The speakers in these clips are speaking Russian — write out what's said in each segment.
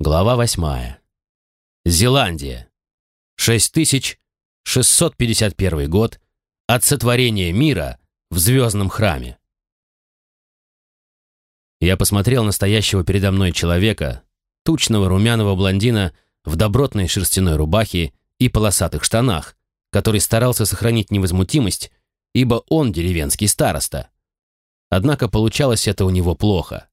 Глава восьмая. Зеландия. 6651 год от сотворения мира в звездном храме. Я посмотрел на стоящего передо мной человека, тучного румяного блондина в добротной шерстяной рубахе и полосатых штанах, который старался сохранить невозмутимость, ибо он деревенский староста. Однако получалось это у него плохо.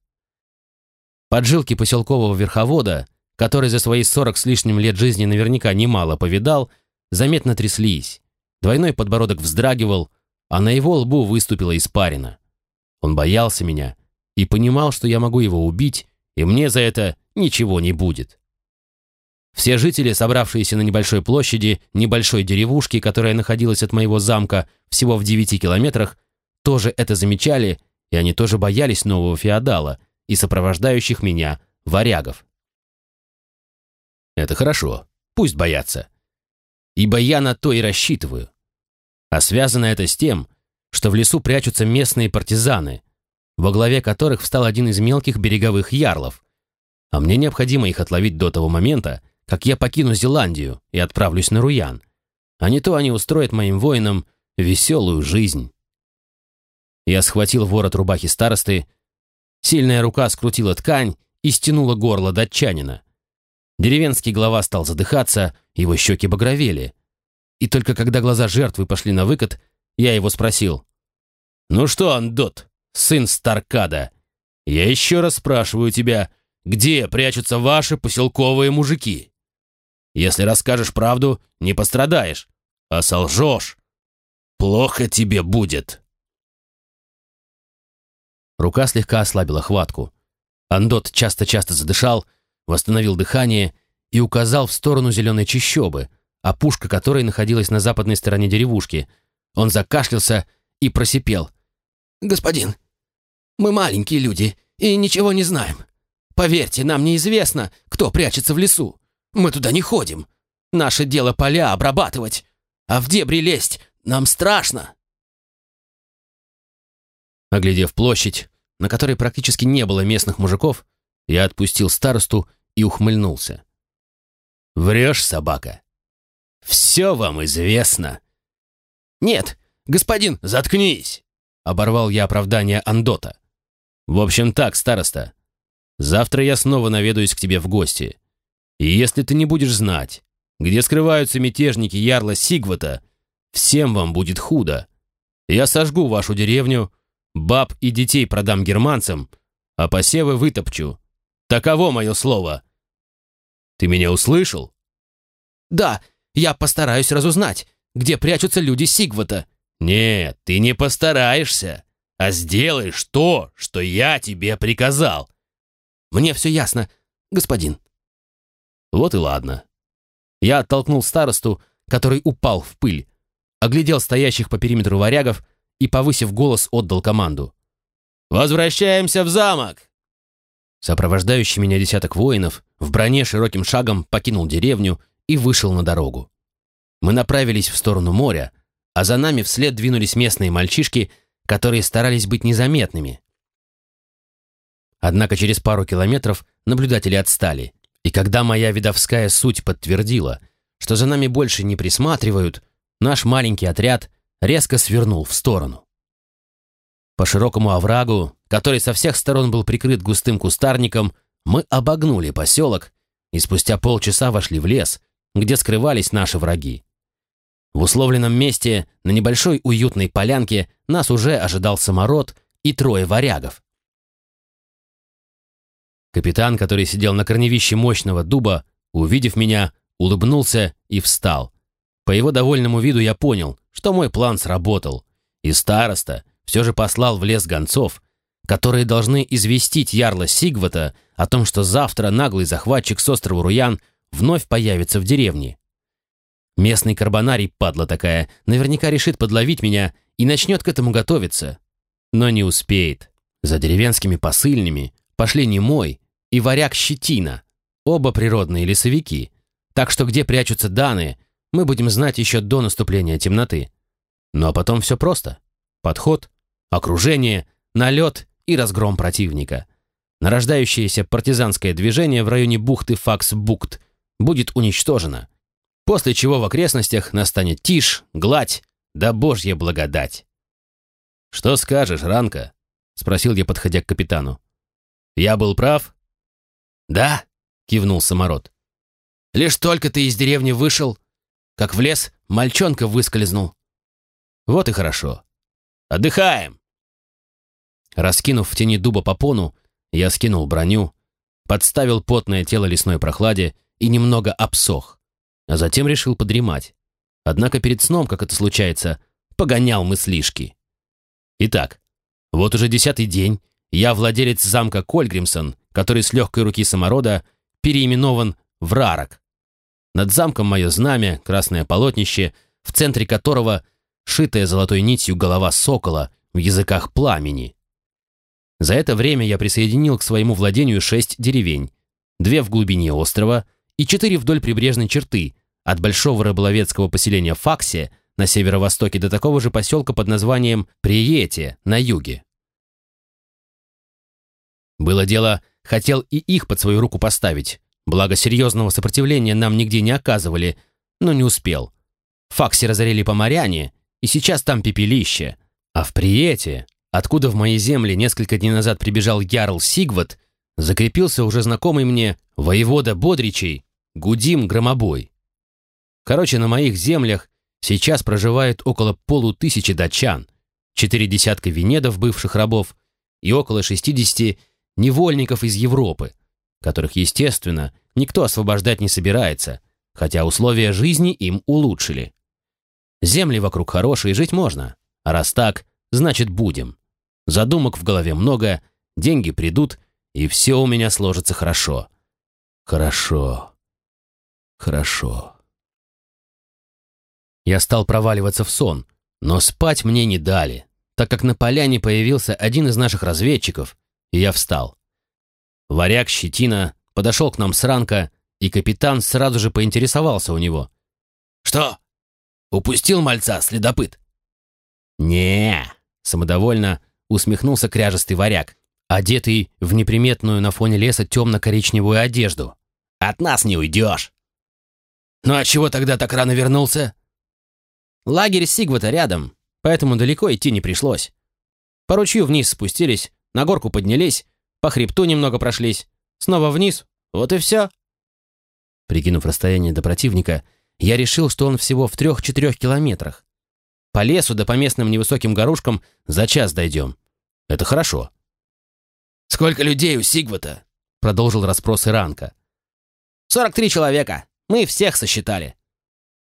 Поджилки поселкового верховода, который за свои сорок с лишним лет жизни наверняка немало повидал, заметно тряслись. Двойной подбородок вздрагивал, а на его лбу выступила испарина. Он боялся меня и понимал, что я могу его убить, и мне за это ничего не будет. Все жители, собравшиеся на небольшой площади небольшой деревушки, которая находилась от моего замка всего в девяти километрах, тоже это замечали, и они тоже боялись нового феодала – и сопровождающих меня варягов. Это хорошо, пусть боятся. Ибо я на то и рассчитываю. А связано это с тем, что в лесу прячутся местные партизаны, во главе которых встал один из мелких береговых ярлов. А мне необходимо их отловить до того момента, как я покину Зеландию и отправлюсь на Руян. А не то они устроят моим воинам веселую жизнь. Я схватил ворот рубахи старосты Сильная рука скрутила ткань и стянула горло датчанина. Деревенский глава стал задыхаться, его щеки багровели. И только когда глаза жертвы пошли на выкат, я его спросил. «Ну что, Андот, сын Старкада, я еще раз спрашиваю тебя, где прячутся ваши поселковые мужики? Если расскажешь правду, не пострадаешь, а солжешь. Плохо тебе будет». Рука слегка ослабила хватку. Андот часто-часто задышал, восстановил дыхание и указал в сторону зеленой чащобы, опушка которой находилась на западной стороне деревушки. Он закашлялся и просипел. «Господин, мы маленькие люди и ничего не знаем. Поверьте, нам неизвестно, кто прячется в лесу. Мы туда не ходим. Наше дело поля обрабатывать, а в дебри лезть нам страшно». Оглядев площадь, на которой практически не было местных мужиков, я отпустил старосту и ухмыльнулся. «Врешь, собака? Все вам известно!» «Нет, господин, заткнись!» — оборвал я оправдание Андота. «В общем так, староста, завтра я снова наведаюсь к тебе в гости. И если ты не будешь знать, где скрываются мятежники Ярла Сигвата, всем вам будет худо. Я сожгу вашу деревню, Баб и детей продам германцам, а посевы вытопчу. Таково мое слово. Ты меня услышал? Да, я постараюсь разузнать, где прячутся люди Сигвата. Нет, ты не постараешься, а сделаешь то, что я тебе приказал. Мне все ясно, господин. Вот и ладно. Я оттолкнул старосту, который упал в пыль, оглядел стоящих по периметру варягов и, повысив голос, отдал команду. «Возвращаемся в замок!» Сопровождающий меня десяток воинов в броне широким шагом покинул деревню и вышел на дорогу. Мы направились в сторону моря, а за нами вслед двинулись местные мальчишки, которые старались быть незаметными. Однако через пару километров наблюдатели отстали, и когда моя видовская суть подтвердила, что за нами больше не присматривают, наш маленький отряд резко свернул в сторону. По широкому оврагу, который со всех сторон был прикрыт густым кустарником, мы обогнули поселок и спустя полчаса вошли в лес, где скрывались наши враги. В условленном месте на небольшой уютной полянке нас уже ожидал самород и трое варягов. Капитан, который сидел на корневище мощного дуба, увидев меня, улыбнулся и встал. По его довольному виду я понял, что мой план сработал, и староста все же послал в лес гонцов, которые должны известить ярла Сигвата о том, что завтра наглый захватчик с острова Руян вновь появится в деревне. Местный карбонарий, падла такая, наверняка решит подловить меня и начнет к этому готовиться. Но не успеет. За деревенскими посыльными пошли Немой и варяг Щетина, оба природные лесовики. Так что где прячутся Даны, мы будем знать еще до наступления темноты. Ну а потом все просто. Подход, окружение, налет и разгром противника. нарождающееся партизанское движение в районе бухты Факс-Букт будет уничтожено, после чего в окрестностях настанет тишь, гладь, да божья благодать. «Что скажешь, Ранка?» — спросил я, подходя к капитану. «Я был прав?» «Да», — кивнул самород. «Лишь только ты из деревни вышел, как в лес мальчонка выскользнул». «Вот и хорошо. Отдыхаем!» Раскинув в тени дуба попону, я скинул броню, подставил потное тело лесной прохладе и немного обсох, а затем решил подремать. Однако перед сном, как это случается, погонял мыслишки. Итак, вот уже десятый день я владелец замка Кольгримсон, который с легкой руки саморода переименован в Рарок. Над замком мое знамя, красное полотнище, в центре которого шитая золотой нитью голова сокола в языках пламени. За это время я присоединил к своему владению шесть деревень, две в глубине острова и четыре вдоль прибрежной черты, от большого рыболовецкого поселения Факсе на северо-востоке до такого же поселка под названием Приете на юге. Было дело, хотел и их под свою руку поставить, благо серьезного сопротивления нам нигде не оказывали, но не успел. Факсе разорили поморяне, и сейчас там пепелище, а в Приете откуда в мои земли несколько дней назад прибежал Ярл Сигват, закрепился уже знакомый мне воевода Бодричей Гудим Громобой. Короче, на моих землях сейчас проживает около полутысячи датчан, четыре десятка венедов бывших рабов и около 60 невольников из Европы, которых, естественно, никто освобождать не собирается, хотя условия жизни им улучшили. Земли вокруг хорошие, жить можно, а раз так, значит будем. Задумок в голове много, деньги придут, и все у меня сложится хорошо. Хорошо. Хорошо. Я стал проваливаться в сон, но спать мне не дали, так как на поляне появился один из наших разведчиков, и я встал. Варяг Щетина подошел к нам с ранка, и капитан сразу же поинтересовался у него. «Что? Упустил мальца следопыт?» «Не-е-е», самодовольно усмехнулся кряжестый варяг, одетый в неприметную на фоне леса темно-коричневую одежду. «От нас не уйдешь!» «Ну а чего тогда так рано вернулся?» «Лагерь Сигвата рядом, поэтому далеко идти не пришлось. По ручью вниз спустились, на горку поднялись, по хребту немного прошлись, снова вниз, вот и все». Прикинув расстояние до противника, я решил, что он всего в трех-четырех километрах. По лесу да по местным невысоким горушкам за час дойдем. Это хорошо. «Сколько людей у Сигвата?» — продолжил расспрос Иранка. «Сорок три человека. Мы всех сосчитали».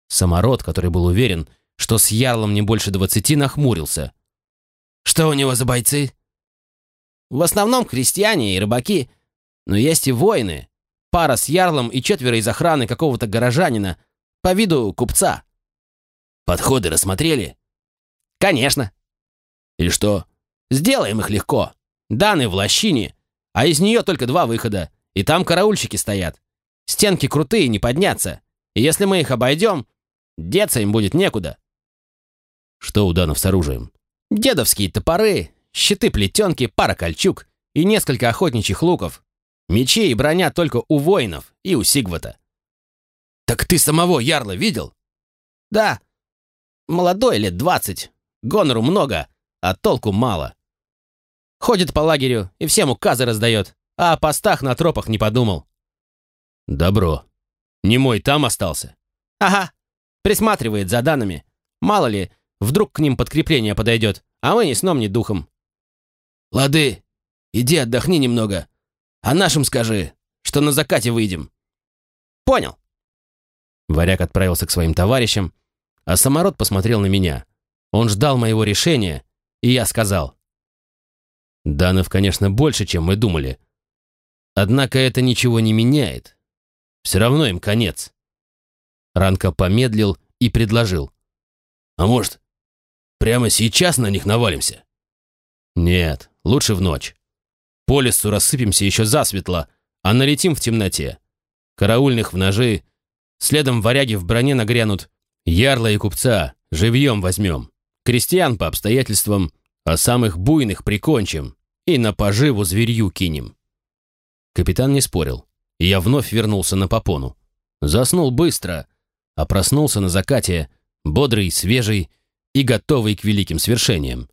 Самород, который был уверен, что с Ярлом не больше двадцати, нахмурился. «Что у него за бойцы?» «В основном крестьяне и рыбаки, но есть и воины. Пара с Ярлом и четверо из охраны какого-то горожанина, по виду купца». «Подходы рассмотрели?» «Конечно». «И что, Сделаем их легко. Даны в лощине, а из нее только два выхода, и там караульщики стоят. Стенки крутые, не подняться. И если мы их обойдем, деться им будет некуда. Что у данов с оружием? Дедовские топоры, щиты-плетенки, пара кольчуг и несколько охотничьих луков. Мечи и броня только у воинов и у Сигвата. Так ты самого Ярла видел? Да. Молодой, лет двадцать. Гонору много, а толку мало. Ходит по лагерю и всем указы раздает, а о постах на тропах не подумал. Добро. Не мой там остался? Ага. Присматривает за данными. Мало ли, вдруг к ним подкрепление подойдет, а мы ни сном, ни духом. Лады, иди отдохни немного, а нашим скажи, что на закате выйдем. Понял. Варяг отправился к своим товарищам, а самород посмотрел на меня. Он ждал моего решения, и я сказал. Данов, конечно, больше, чем мы думали. Однако это ничего не меняет. Все равно им конец. Ранка помедлил и предложил. «А может, прямо сейчас на них навалимся?» «Нет, лучше в ночь. По лесу рассыпемся еще засветло, а налетим в темноте. Караульных в ножи, следом варяги в броне нагрянут. Ярла и купца живьем возьмем. Крестьян по обстоятельствам а самых буйных прикончим и на поживу зверью кинем. Капитан не спорил, и я вновь вернулся на попону. Заснул быстро, а проснулся на закате, бодрый, свежий и готовый к великим свершениям.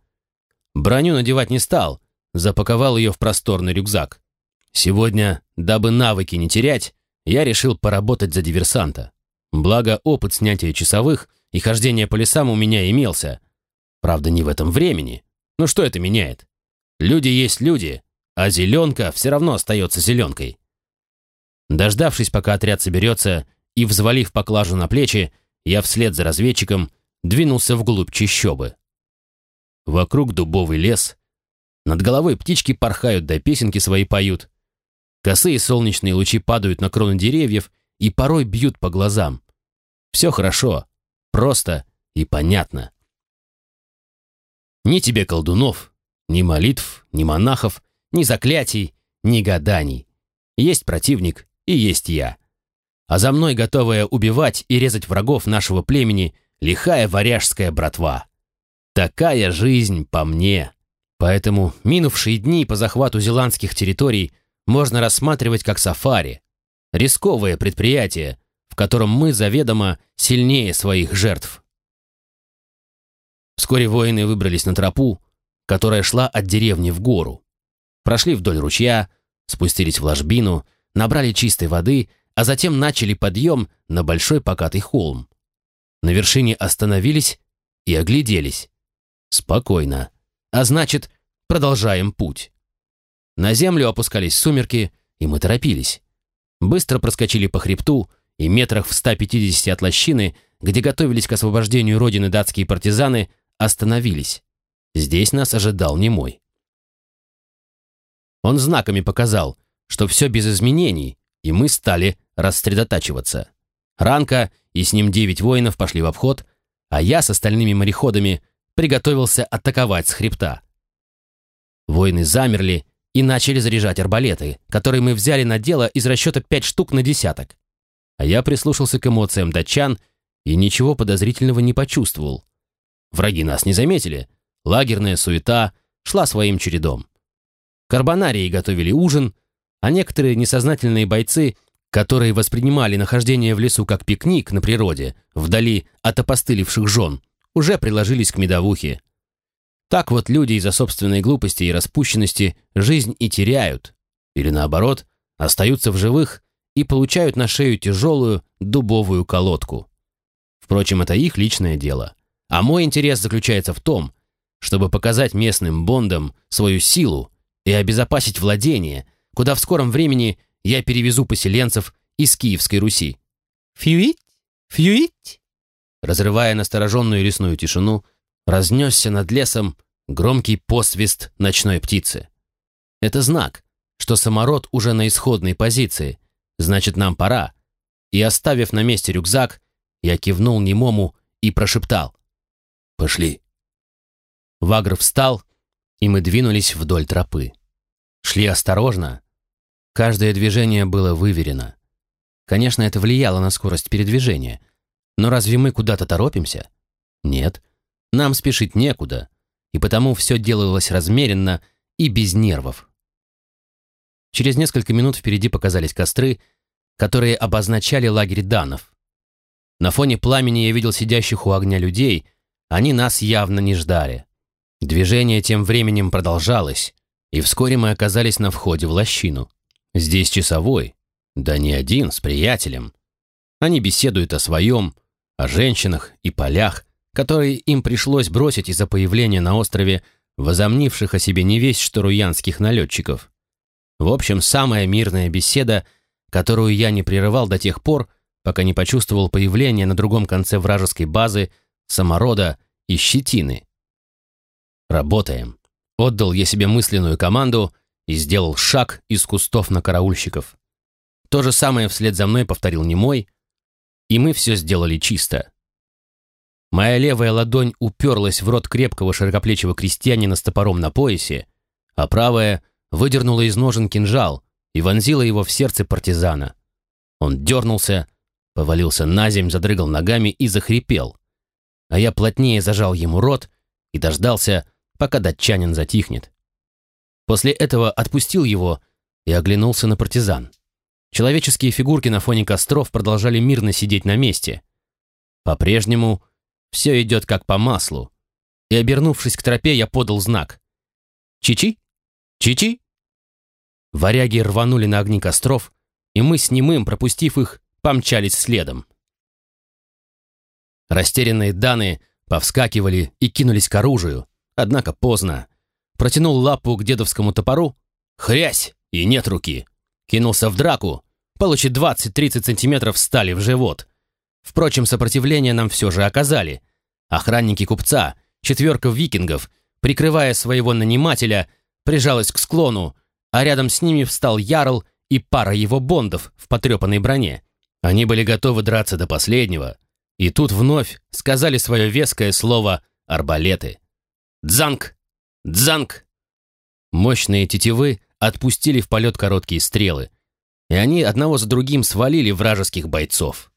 Броню надевать не стал, запаковал ее в просторный рюкзак. Сегодня, дабы навыки не терять, я решил поработать за диверсанта. Благо, опыт снятия часовых и хождения по лесам у меня имелся. Правда, не в этом времени. Но что это меняет? Люди есть люди, а зеленка все равно остается зеленкой. Дождавшись, пока отряд соберется, и взвалив поклажу на плечи, я вслед за разведчиком двинулся вглубь чащобы. Вокруг дубовый лес. Над головой птички порхают, да песенки свои поют. Косые солнечные лучи падают на кроны деревьев и порой бьют по глазам. Все хорошо, просто и понятно. Ни тебе колдунов, ни молитв, ни монахов, ни заклятий, ни гаданий. Есть противник и есть я. А за мной готовая убивать и резать врагов нашего племени лихая варяжская братва. Такая жизнь по мне. Поэтому минувшие дни по захвату зеландских территорий можно рассматривать как сафари. Рисковое предприятие, в котором мы заведомо сильнее своих жертв. Вскоре воины выбрались на тропу, которая шла от деревни в гору. Прошли вдоль ручья, спустились в ложбину, набрали чистой воды, а затем начали подъем на большой покатый холм. На вершине остановились и огляделись. Спокойно. А значит, продолжаем путь. На землю опускались сумерки, и мы торопились. Быстро проскочили по хребту, и метрах в 150 от лощины, где готовились к освобождению родины датские партизаны, остановились. Здесь нас ожидал немой. Он знаками показал, что все без изменений, и мы стали рассредотачиваться. Ранка и с ним девять воинов пошли в обход, а я с остальными мореходами приготовился атаковать с хребта. Воины замерли и начали заряжать арбалеты, которые мы взяли на дело из расчета пять штук на десяток. А я прислушался к эмоциям датчан и ничего подозрительного не почувствовал. Враги нас не заметили. Лагерная суета шла своим чередом. Карбонарии готовили ужин, а некоторые несознательные бойцы, которые воспринимали нахождение в лесу как пикник на природе, вдали от опостылевших жен, уже приложились к медовухе. Так вот люди из-за собственной глупости и распущенности жизнь и теряют, или наоборот, остаются в живых и получают на шею тяжелую дубовую колодку. Впрочем, это их личное дело. А мой интерес заключается в том, чтобы показать местным бондам свою силу и обезопасить владение, куда в скором времени я перевезу поселенцев из Киевской Руси. «Фьюить? Фьюить?» Разрывая настороженную лесную тишину, разнесся над лесом громкий посвист ночной птицы. Это знак, что самород уже на исходной позиции, значит, нам пора. И оставив на месте рюкзак, я кивнул немому и прошептал. «Пошли». Вагр встал, и мы двинулись вдоль тропы. Шли осторожно. Каждое движение было выверено. Конечно, это влияло на скорость передвижения. Но разве мы куда-то торопимся? Нет. Нам спешить некуда. И потому все делалось размеренно и без нервов. Через несколько минут впереди показались костры, которые обозначали лагерь данов. На фоне пламени я видел сидящих у огня людей, они нас явно не ждали. Движение тем временем продолжалось, и вскоре мы оказались на входе в лощину. Здесь часовой, да не один, с приятелем. Они беседуют о своем, о женщинах и полях, которые им пришлось бросить из-за появления на острове возомнивших о себе не весь что руянских налетчиков. В общем, самая мирная беседа, которую я не прерывал до тех пор, пока не почувствовал появление на другом конце вражеской базы саморода и щетины. Работаем. Отдал я себе мысленную команду и сделал шаг из кустов на караульщиков. То же самое вслед за мной повторил немой, и мы все сделали чисто. Моя левая ладонь уперлась в рот крепкого широкоплечего крестьянина с топором на поясе, а правая выдернула из ножен кинжал и вонзила его в сердце партизана. Он дернулся, повалился на земь, задрыгал ногами и захрипел. А я плотнее зажал ему рот и дождался, пока датчанин затихнет. После этого отпустил его, и оглянулся на партизан. Человеческие фигурки на фоне костров продолжали мирно сидеть на месте. По-прежнему все идет как по маслу. И, обернувшись к тропе, я подал знак. «Чичи? Чичи?» Варяги рванули на огни костров, и мы с немым, пропустив их, помчались следом. Растерянные Даны повскакивали и кинулись к оружию, однако поздно. Протянул лапу к дедовскому топору, хрясь, и нет руки. Кинулся в драку, получит 20-30 сантиметров стали в живот. Впрочем, сопротивление нам все же оказали. Охранники купца, четверка викингов, прикрывая своего нанимателя, прижалась к склону, а рядом с ними встал Ярл и пара его бондов в потрепанной броне. Они были готовы драться до последнего. И тут вновь сказали свое веское слово «арбалеты». «Дзанг! Дзанг!» Мощные тетивы отпустили в полет короткие стрелы, и они одного за другим свалили вражеских бойцов.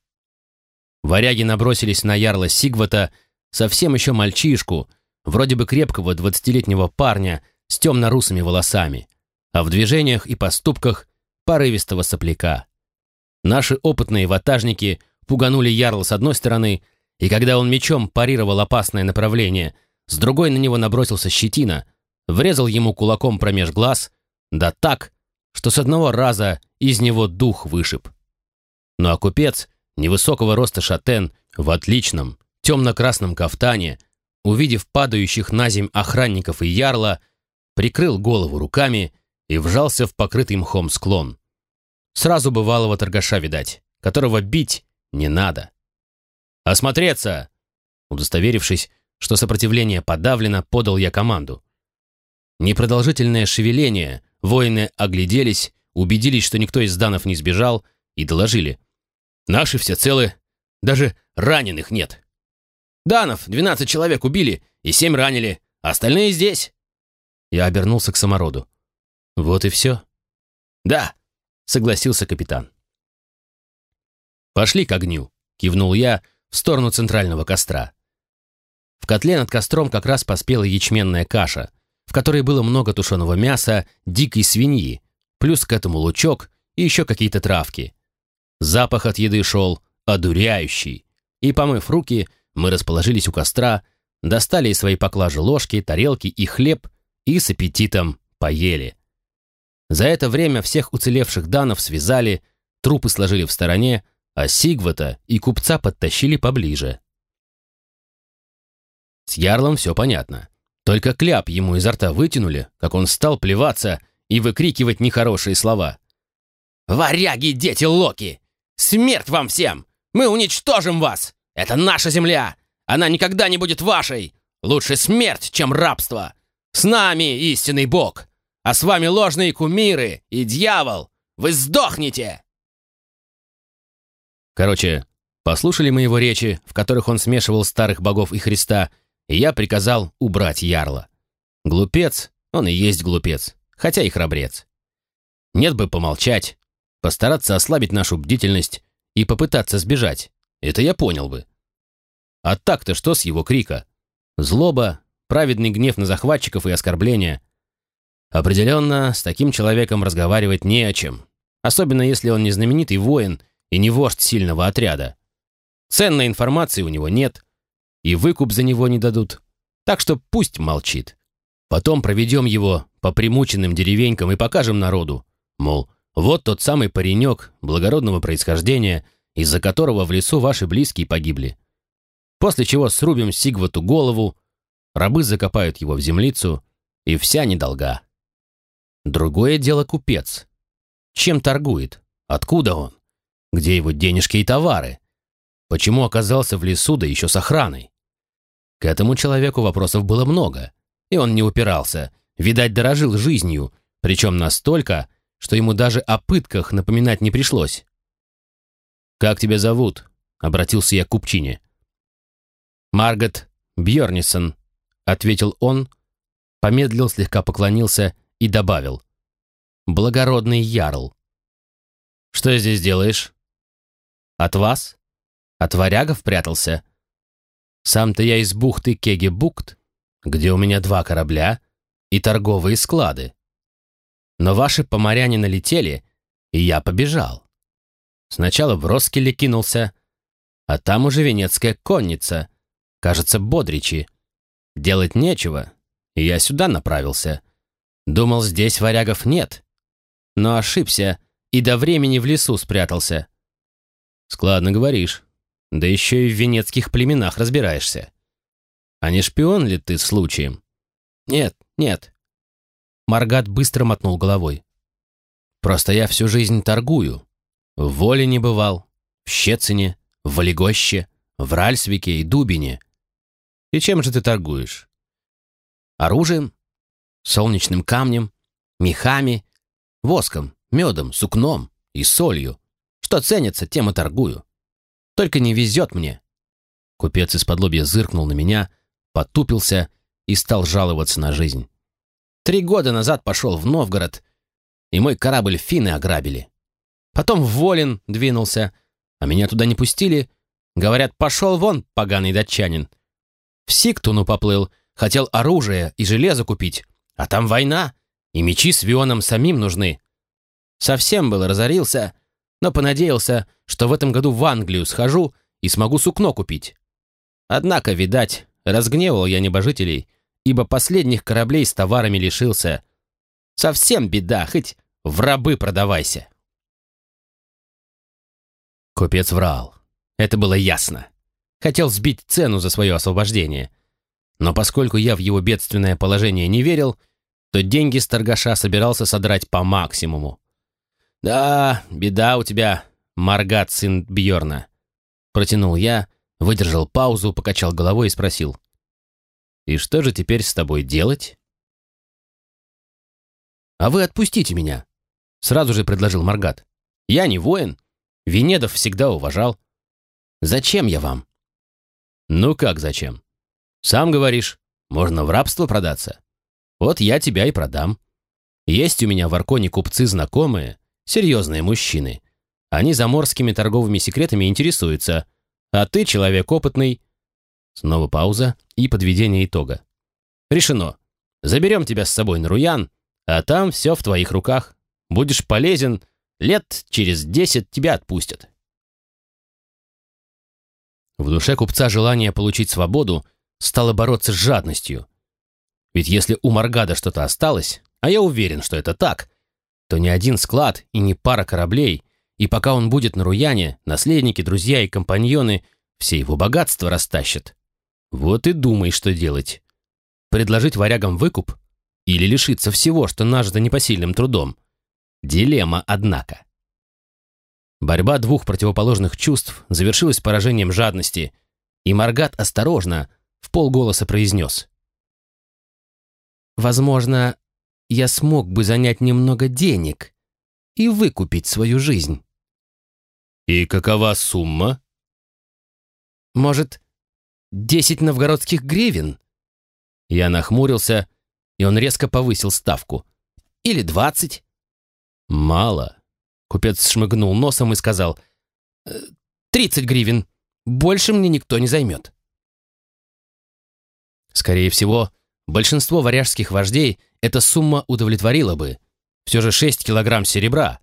Варяги набросились на ярла Сигвата, совсем еще мальчишку, вроде бы крепкого двадцатилетнего парня с темно-русыми волосами, а в движениях и поступках порывистого сопляка. Наши опытные ватажники пуганули ярла с одной стороны, и когда он мечом парировал опасное направление, с другой на него набросился щетина, врезал ему кулаком промеж глаз, да так, что с одного раза из него дух вышиб. Ну а купец, невысокого роста шатен, в отличном, темно-красном кафтане, увидев падающих на земь охранников и ярла, прикрыл голову руками и вжался в покрытый мхом склон. Сразу бывалого торгаша видать, которого бить не надо. «Осмотреться!» Удостоверившись, что сопротивление подавлено, подал я команду. Непродолжительное шевеление, воины огляделись, убедились, что никто из данов не сбежал, и доложили. «Наши все целы, даже раненых нет». «Данов 12 человек убили и 7 ранили, остальные здесь». Я обернулся к самороду. «Вот и все?» «Да», — согласился капитан. «Пошли к огню», — кивнул я в сторону центрального костра. В котле над костром как раз поспела ячменная каша, в которой было много тушеного мяса, дикой свиньи, плюс к этому лучок и еще какие-то травки. Запах от еды шел одуряющий, и, помыв руки, мы расположились у костра, достали из своей поклажи ложки, тарелки и хлеб и с аппетитом поели. За это время всех уцелевших данов связали, трупы сложили в стороне, а Сигвата и купца подтащили поближе. С Ярлом все понятно. Только кляп ему изо рта вытянули, как он стал плеваться и выкрикивать нехорошие слова. «Варяги, дети Локи! Смерть вам всем! Мы уничтожим вас! Это наша земля! Она никогда не будет вашей! Лучше смерть, чем рабство! С нами истинный бог! А с вами ложные кумиры и дьявол! Вы сдохнете!» Короче, послушали мы его речи, в которых он смешивал старых богов и Христа, и я приказал убрать ярла. Глупец, он и есть глупец, хотя и храбрец. Нет бы помолчать, постараться ослабить нашу бдительность и попытаться сбежать. Это я понял бы. А так-то что с его крика? Злоба, праведный гнев на захватчиков и оскорбления. Определенно, с таким человеком разговаривать не о чем. Особенно если он не знаменитый воин и не вождь сильного отряда. Ценной информации у него нет, и выкуп за него не дадут. Так что пусть молчит. Потом проведем его по примученным деревенькам и покажем народу. Мол, вот тот самый паренек благородного происхождения, из-за которого в лесу ваши близкие погибли. После чего срубим Сигвату голову, рабы закопают его в землицу, и вся недолга. Другое дело купец. Чем торгует? Откуда он? Где его денежки и товары? Почему оказался в лесу, да еще с охраной? К этому человеку вопросов было много, и он не упирался, видать, дорожил жизнью, причем настолько, что ему даже о пытках напоминать не пришлось. «Как тебя зовут?» — обратился я к купчине. «Маргот Бьернисон», — ответил он, помедлил, слегка поклонился и добавил. «Благородный ярл». «Что здесь делаешь?» От вас? От варягов прятался? Сам-то я из бухты Кеги-Букт, где у меня два корабля и торговые склады. Но ваши поморяне налетели, и я побежал. Сначала в Роскеле кинулся, а там уже венецкая конница, кажется, Бодричи. Делать нечего, и я сюда направился. Думал, здесь варягов нет, но ошибся и до времени в лесу спрятался. Складно говоришь, да еще и в венецких племенах разбираешься. А не шпион ли ты случаем? Нет, нет. Маргат быстро мотнул головой. Просто я всю жизнь торгую. В Воле не бывал, в Щецине, в Валегоще, в Ральсвике и Дубине. И чем же ты торгуешь? Оружием, солнечным камнем, мехами, воском, медом, сукном и солью. Что ценится, тем и торгую. Только не везет мне. Купец из-под лобья зыркнул на меня, потупился и стал жаловаться на жизнь. Три года назад пошел в Новгород, и мой корабль финны ограбили. Потом в Волин двинулся, а меня туда не пустили. Говорят, пошел вон, поганый датчанин. В Сиктуну поплыл, хотел оружие и железо купить, а там война, и мечи с Вионом самим нужны. Совсем был разорился, но понадеялся, что в этом году в Англию схожу и смогу сукно купить. Однако, видать, разгневал я небожителей, ибо последних кораблей с товарами лишился. Совсем беда, хоть в рабы продавайся. Купец врал. Это было ясно. Хотел сбить цену за свое освобождение. Но поскольку я в его бедственное положение не верил, то деньги с торгаша собирался содрать по максимуму. «Да, беда у тебя, Маргат, сын Бьорна. Протянул я, выдержал паузу, покачал головой и спросил. «И что же теперь с тобой делать?» «А вы отпустите меня», — сразу же предложил Маргат. «Я не воин. Венедов всегда уважал. Зачем я вам?» «Ну как зачем? Сам говоришь, можно в рабство продаться. Вот я тебя и продам. Есть у меня в Арконе купцы знакомые, серьезные мужчины. Они заморскими торговыми секретами интересуются, а ты человек опытный». Снова пауза и подведение итога. «Решено. Заберем тебя с собой на Руян, а там все в твоих руках. Будешь полезен, лет через десять тебя отпустят». В душе купца желание получить свободу стало бороться с жадностью. Ведь если у Маргада что-то осталось, а я уверен, что это так, то ни один склад и ни пара кораблей, и пока он будет на Руяне, наследники, друзья и компаньоны все его богатства растащат. Вот и думай, что делать. Предложить варягам выкуп или лишиться всего, что нажито непосильным трудом. Дилемма, однако. Борьба двух противоположных чувств завершилась поражением жадности, и Маргат осторожно, в полголоса произнес. «Возможно, я смог бы занять немного денег и выкупить свою жизнь». «И какова сумма?» «Может, десять новгородских гривен?» Я нахмурился, и он резко повысил ставку. «Или двадцать?» «Мало». Купец шмыгнул носом и сказал. «Э, «Тридцать гривен. Больше мне никто не займет». Скорее всего, большинство варяжских вождей эта сумма удовлетворила бы. Все же 6 килограмм серебра.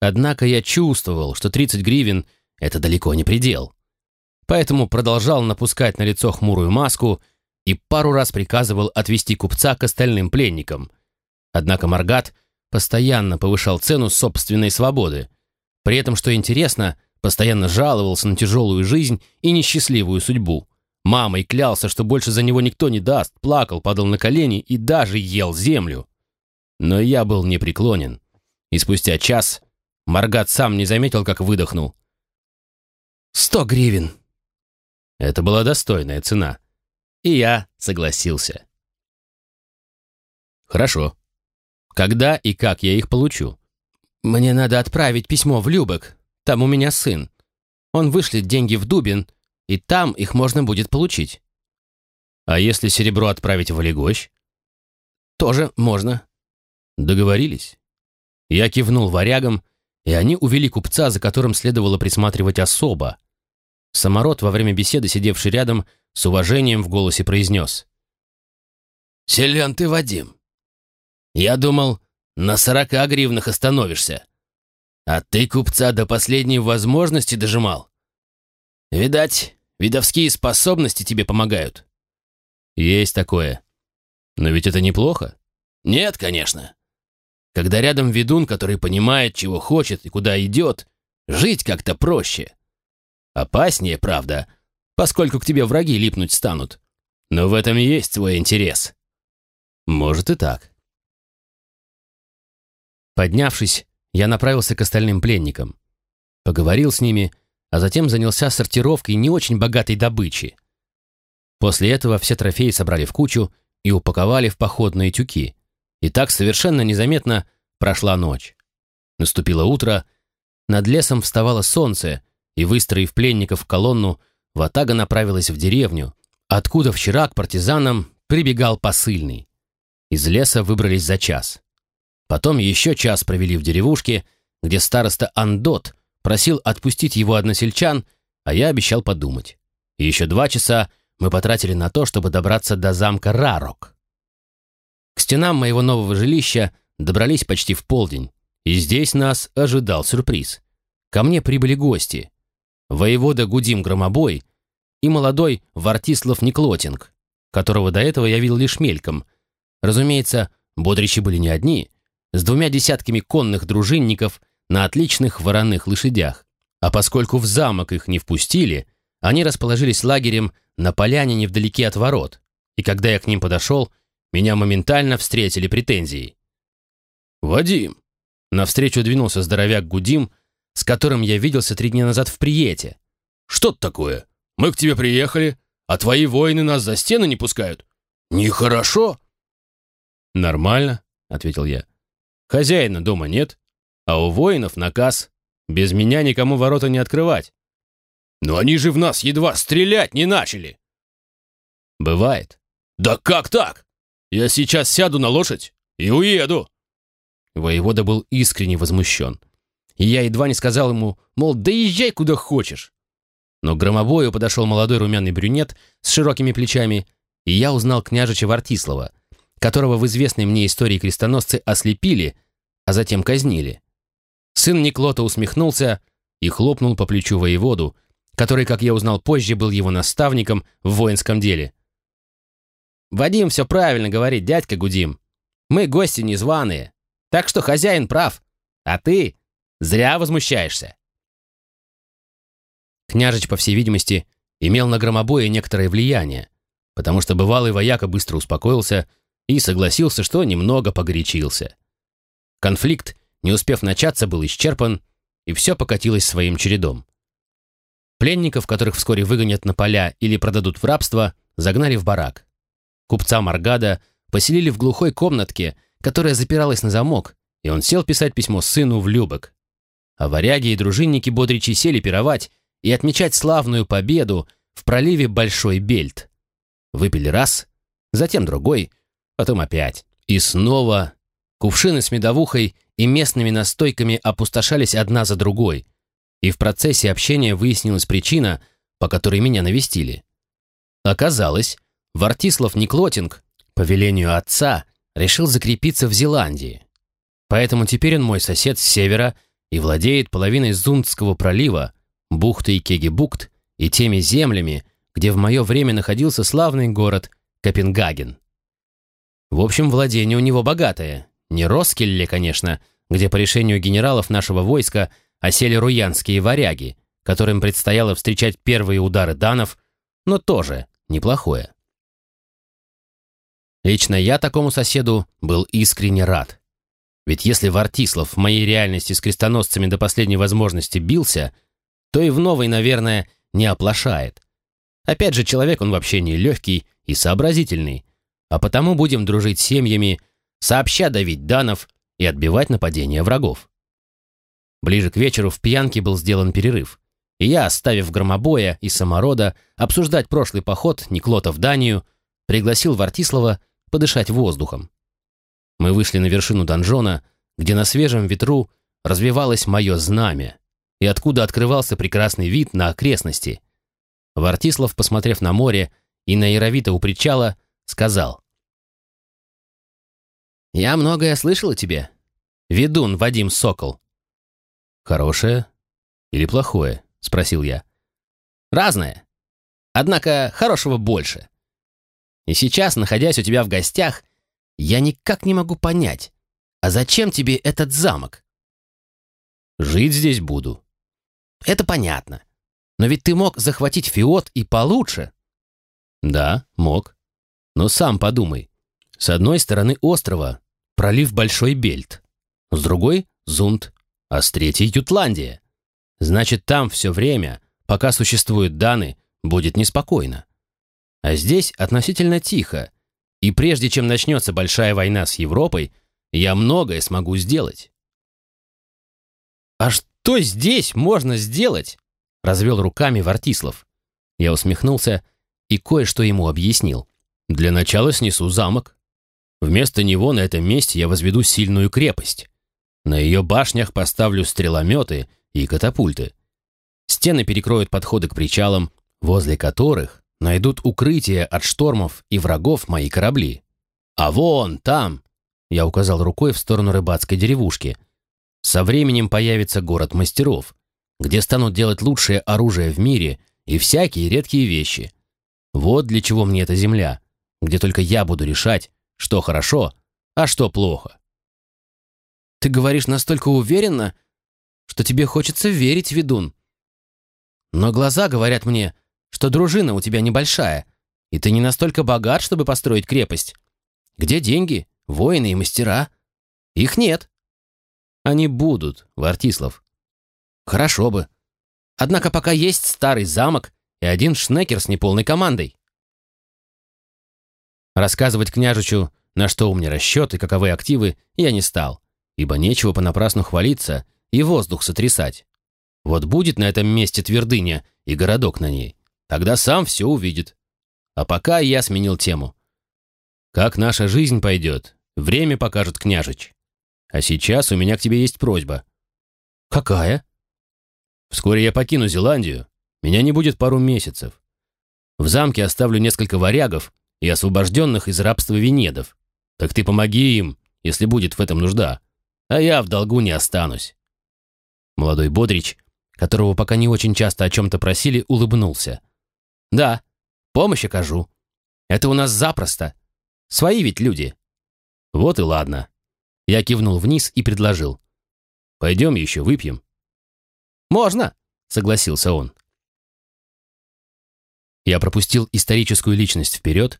Однако я чувствовал, что 30 гривен — это далеко не предел. Поэтому продолжал напускать на лицо хмурую маску и пару раз приказывал отвести купца к остальным пленникам. Однако Маргат постоянно повышал цену собственной свободы. При этом, что интересно, постоянно жаловался на тяжелую жизнь и несчастливую судьбу. Мамой клялся, что больше за него никто не даст, плакал, падал на колени и даже ел землю. Но я был непреклонен. И спустя час Маргат сам не заметил, как выдохнул. «Сто гривен!» Это была достойная цена. И я согласился. «Хорошо. Когда и как я их получу?» «Мне надо отправить письмо в Любек. Там у меня сын. Он вышлет деньги в Дубин, и там их можно будет получить». «А если серебро отправить в Олегощ?» «Тоже можно. Договорились. Я кивнул варягам, и они увели купца, за которым следовало присматривать особо. Самород, во время беседы, сидевший рядом, с уважением в голосе произнес. «Силен ты, Вадим. Я думал, на сорока гривнах остановишься. А ты купца до последней возможности дожимал. Видать, видовские способности тебе помогают. Есть такое. Но ведь это неплохо. Нет, конечно. Когда рядом ведун, который понимает, чего хочет и куда идет, жить как-то проще. Опаснее, правда, поскольку к тебе враги липнуть станут. Но в этом есть свой интерес. Может и так. Поднявшись, я направился к остальным пленникам. Поговорил с ними, а затем занялся сортировкой не очень богатой добычи. После этого все трофеи собрали в кучу и упаковали в походные тюки. И так совершенно незаметно прошла ночь. Наступило утро, над лесом вставало солнце, и, выстроив пленников в колонну, Ватага направилась в деревню, откуда вчера к партизанам прибегал посыльный. Из леса выбрались за час. Потом еще час провели в деревушке, где староста Андот просил отпустить его односельчан, а я обещал подумать. И еще два часа мы потратили на то, чтобы добраться до замка Рарок. К стенам моего нового жилища добрались почти в полдень, и здесь нас ожидал сюрприз. Ко мне прибыли гости. Воевода Гудим Громобой и молодой Вартислав Никлотинг, которого до этого я видел лишь мельком. Разумеется, бодричи были не одни, с двумя десятками конных дружинников на отличных вороных лошадях. А поскольку в замок их не впустили, они расположились лагерем на поляне невдалеке от ворот, и когда я к ним подошел, меня моментально встретили претензии. «Вадим!» Навстречу двинулся здоровяк Гудим, с которым я виделся три дня назад в Приете. «Что это такое? Мы к тебе приехали, а твои воины нас за стены не пускают. Нехорошо!» «Нормально», — ответил я. «Хозяина дома нет, а у воинов наказ. Без меня никому ворота не открывать. Но они же в нас едва стрелять не начали. Бывает. Да как так? Я сейчас сяду на лошадь и уеду. Воевода был искренне возмущен. И я едва не сказал ему, мол, да езжай куда хочешь. Но к громобою подошел молодой румяный брюнет с широкими плечами, и я узнал княжича Вартислава, которого в известной мне истории крестоносцы ослепили, а затем казнили. Сын Никлота усмехнулся и хлопнул по плечу воеводу, который, как я узнал позже, был его наставником в воинском деле. «Вадим все правильно говорит, дядька Гудим. Мы гости незваные, так что хозяин прав, а ты зря возмущаешься». Княжич, по всей видимости, имел на громобое некоторое влияние, потому что бывалый вояка быстро успокоился и согласился, что немного погорячился. Конфликт, не успев начаться, был исчерпан, и все покатилось своим чередом. Пленников, которых вскоре выгонят на поля или продадут в рабство, загнали в барак. Купца Маргада поселили в глухой комнатке, которая запиралась на замок, и он сел писать письмо сыну в Любок. А варяги и дружинники бодричи сели пировать и отмечать славную победу в проливе Большой Бельт. Выпили раз, затем другой, потом опять. И снова кувшины с медовухой и местными настойками опустошались одна за другой – и в процессе общения выяснилась причина, по которой меня навестили. Оказалось, Вартислав Никлотинг, по велению отца, решил закрепиться в Зеландии. Поэтому теперь он мой сосед с севера и владеет половиной Зундского пролива, бухтой Кегебукт и теми землями, где в мое время находился славный город Копенгаген. В общем, владение у него богатое. Не Роскелле, конечно, где по решению генералов нашего войска – осели руянские варяги, которым предстояло встречать первые удары данов, но тоже неплохое. Лично я такому соседу был искренне рад. Ведь если Вартислав в моей реальности с крестоносцами до последней возможности бился, то и в новой, наверное, не оплошает. Опять же, человек он вообще не легкий и сообразительный, а потому будем дружить семьями, сообща давить данов и отбивать нападения врагов. Ближе к вечеру в пьянке был сделан перерыв, и я, оставив громобоя и саморода обсуждать прошлый поход Никлота в Данию, пригласил Вартислава подышать воздухом. Мы вышли на вершину донжона, где на свежем ветру развивалось мое знамя, и откуда открывался прекрасный вид на окрестности. Вартислав, посмотрев на море и на Яровита у причала, сказал. «Я многое слышал о тебе, Ведун Вадим Сокол. Хорошее или плохое? Спросил я. Разное. Однако хорошего больше. И сейчас, находясь у тебя в гостях, я никак не могу понять, а зачем тебе этот замок? Жить здесь буду. Это понятно. Но ведь ты мог захватить Фиот и получше. Да, мог. Но сам подумай. С одной стороны острова пролив Большой Бельт, с другой — Зунд, а с третьей — Ютландия. Значит, там все время, пока существуют Даны, будет неспокойно. А здесь относительно тихо, и прежде чем начнется большая война с Европой, я многое смогу сделать. «А что здесь можно сделать?» — развел руками Вартислав. Я усмехнулся и кое-что ему объяснил. «Для начала снесу замок. Вместо него на этом месте я возведу сильную крепость. На ее башнях поставлю стрелометы и катапульты. Стены перекроют подходы к причалам, возле которых найдут укрытие от штормов и врагов мои корабли. А вон там, я указал рукой в сторону рыбацкой деревушки, со временем появится город мастеров, где станут делать лучшее оружие в мире и всякие редкие вещи. Вот для чего мне эта земля, где только я буду решать, что хорошо, а что плохо. Ты говоришь настолько уверенно, что тебе хочется верить, ведун. Но глаза говорят мне, что дружина у тебя небольшая, и ты не настолько богат, чтобы построить крепость. Где деньги, воины и мастера? Их нет. Они будут, Вартислав. Хорошо бы. Однако пока есть старый замок и один шнекер с неполной командой. Рассказывать княжичу, на что у меня расчет и каковы активы, я не стал, ибо нечего понапрасну хвалиться и воздух сотрясать. Вот будет на этом месте твердыня и городок на ней, тогда сам все увидит. А пока я сменил тему. Как наша жизнь пойдет, время покажет княжич. А сейчас у меня к тебе есть просьба. Какая? Вскоре я покину Зеландию. Меня не будет пару месяцев. В замке оставлю несколько варягов и освобожденных из рабства венедов. Так ты помоги им, если будет в этом нужда, а я в долгу не останусь». Молодой Бодрич, которого пока не очень часто о чем-то просили, улыбнулся. «Да, помощь окажу. Это у нас запросто. Свои ведь люди». «Вот и ладно». Я кивнул вниз и предложил. «Пойдем еще выпьем». «Можно», — согласился он. Я пропустил историческую личность вперед,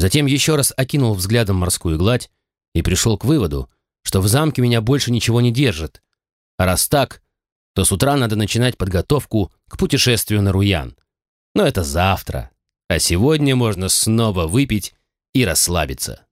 затем еще раз окинул взглядом морскую гладь и пришел к выводу, что в замке меня больше ничего не держит. А раз так, то с утра надо начинать подготовку к путешествию на Руян. Но это завтра, а сегодня можно снова выпить и расслабиться.